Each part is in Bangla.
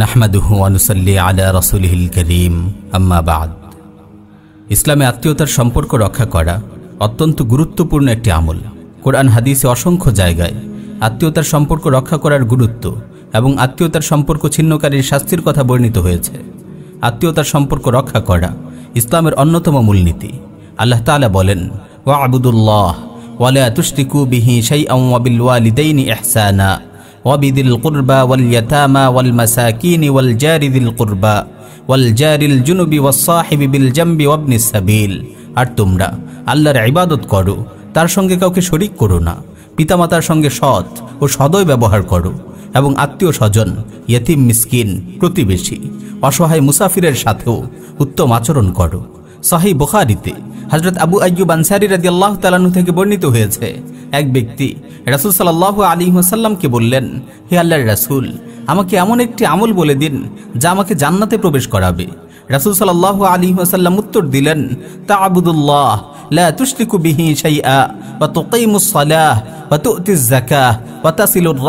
নাহমাদুহু আনুসাল্লি আলা রসুলহিল করিম, আম্মা বাদ। ইসলামে আত্মীয়তার সম্পর্ক রক্ষা করা অত্যন্ত গুরুত্বপূর্ণ একটি আমল। কোরআন, হাদিসে অসংখ্য জায়গায় আত্মীয়তার সম্পর্ক রক্ষা করার গুরুত্ব এবং আত্মীয়তার সম্পর্ক ছিন্নকারীর শাস্তির কথা বর্ণিত হয়েছে। আত্মীয়তার সম্পর্ক রক্ষা করা ইসলামের অন্যতম মূলনীতি। আল্লাহ তাআলা বলেন, ওয়া আবুদুল্লাহ ওয়ালা তুশরিকু বিহি শাইআন ওয়া বিল ওয়ালিদাইনি ইহসানা। وبذي القربى واليتامى والمساكين والجار ذي القربى والجار الجنب والصاحب بالجنب وابن السبيل আর তোমরা আল্লাহর ইবাদত করো তার সঙ্গে কাউকে শরিক করো না পিতামাতার সঙ্গে সৎ ও সদয় ব্যবহার করো এবং আত্মীয় স্বজন ইয়েতিম মিসকিন প্রতিবেশী অসহায় মুসাফিরের সাথেও উত্তম আচরণ করো সাহি বুখারিতে হজরত আবু আয়ুব আনসারি রাজি আল্লাহ তালানু থেকে বর্ণিত হয়েছে এক ব্যক্তি রাসুল সাল্লাহ আলী হাসাল্লামকে বললেন, হে আল্লাহর রাসুল, আমাকে এমন একটি আমল বলে দিন যা আমাকে জান্নাতে প্রবেশ করাবে। রাসুল সাল্লাহ আলী হাসাল্লাম উত্তর দিলেন তা আবুদুল্লাহ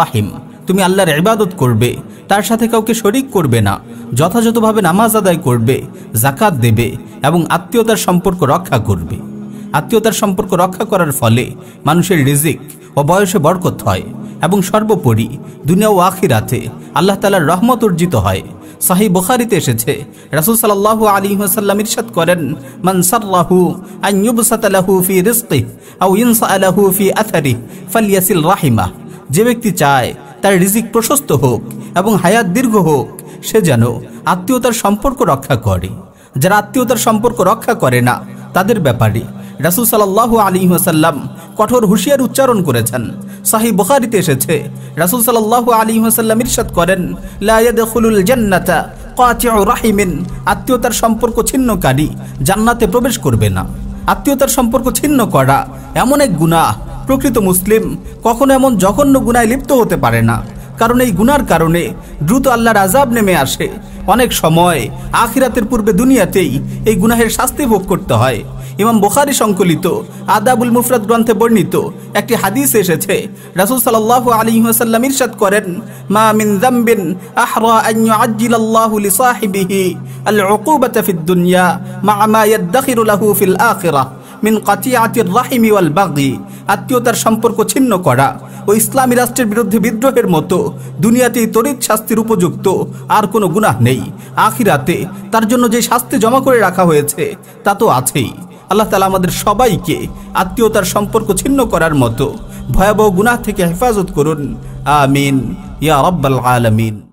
রাহিম। তুমি আল্লাহর ইবাদত করবে, তার সাথে কাউকে শরিক করবে না, যথাযথভাবে নামাজ আদায় করবে জাকাত দেবে এবং আত্মীয়তার সম্পর্ক রক্ষা করবে। আত্মীয়তার সম্পর্ক রক্ষা করার ফলে মানুষের রিজিক ও বয়সে বরকত হয় এবং সর্বোপরি দুনিয়া ও আখিরাতে আল্লাহ তালার রহমত অর্জিত হয়। সাহি বুখারিতে এসেছে, রাসূল সাল্লাল্লাহু আলাইহি ওয়াসাল্লাম ইরশাদ করেন, মান সাররাহু আন ইউবসাতা ফি রিজকিহি আও ইনসা লাহু ফি আথারি ফালইয়াসিল রাহিমা যে ব্যক্তি চায় তার রিজিক প্রশস্ত হোক এবং হায়াত দীর্ঘ হোক, সে যেন আত্মীয়তার সম্পর্ক রক্ষা করে। যারা আত্মীয়তার সম্পর্ক রক্ষা করে না, তাদের ব্যাপারে রাসুল সাল্লাহ আলী ওসাল্লাম কঠোর হুঁশিয়ার উচ্চারণ করেছেন। সাহি বুখারিতে এসেছে, রাসুল সাল্লাহ আলী ওসাল্লাম ইরশাদ করেন লায়াদুল জান্নাতা রাহিমিন আত্মীয়তার সম্পর্ক ছিন্নকারী, জান্নাতে প্রবেশ করবে না। আত্মীয়তার সম্পর্ক ছিন্ন করা এমন এক গুনাহ, প্রকৃত মুসলিম কখনো এমন জঘন্য গুনায় লিপ্ত হতে পারে না। কারণ এই গুনার কারণে দ্রুত আল্লাহর আজাব নেমে আসে। অনেক সময় আখিরাতের পূর্বে দুনিয়াতেই এই গুনাহের শাস্তি ভোগ করতে হয়। ইমাম বুখারি সংকলিত, আদাবুল মুফরাদ গ্রন্থে বর্ণিত একটি হাদিস এসেছে, রাসূল সাল্লাল্লাহু আলাইহি ওয়াসাল্লাম ইরশাদ করেন, মা মিন যামবিন আহরা আন ইউআজ্জিলাল্লাহু লিসাহিবিহি আল উকুবাতা ফিদ দুনিয়া মা মা ইয়াদখিরু লাহু ফিল আখিরাহ মিন কাতিয়াতির রাহিমি ওয়াল বাগি আত্মীয়তার সম্পর্ক ছিন্ন করা ও ইসলামী রাষ্ট্রের বিরুদ্ধে বিদ্রোহের মতো দুনিয়াতেই তড়িৎ শাস্তির উপযুক্ত আর কোনো গুনাহ নেই। আখিরাতে তার জন্য যে শাস্তি জমা করে রাখা হয়েছে, তা তো আছেই। আল্লাহ তালা আমাদের সবাইকে আত্মীয়তার সম্পর্ক ছিন্ন করার মতো ভয়াবহ গুনাহ থেকে হেফাজত করুন। আমিন। ইয়া রব্বাল আলামিন।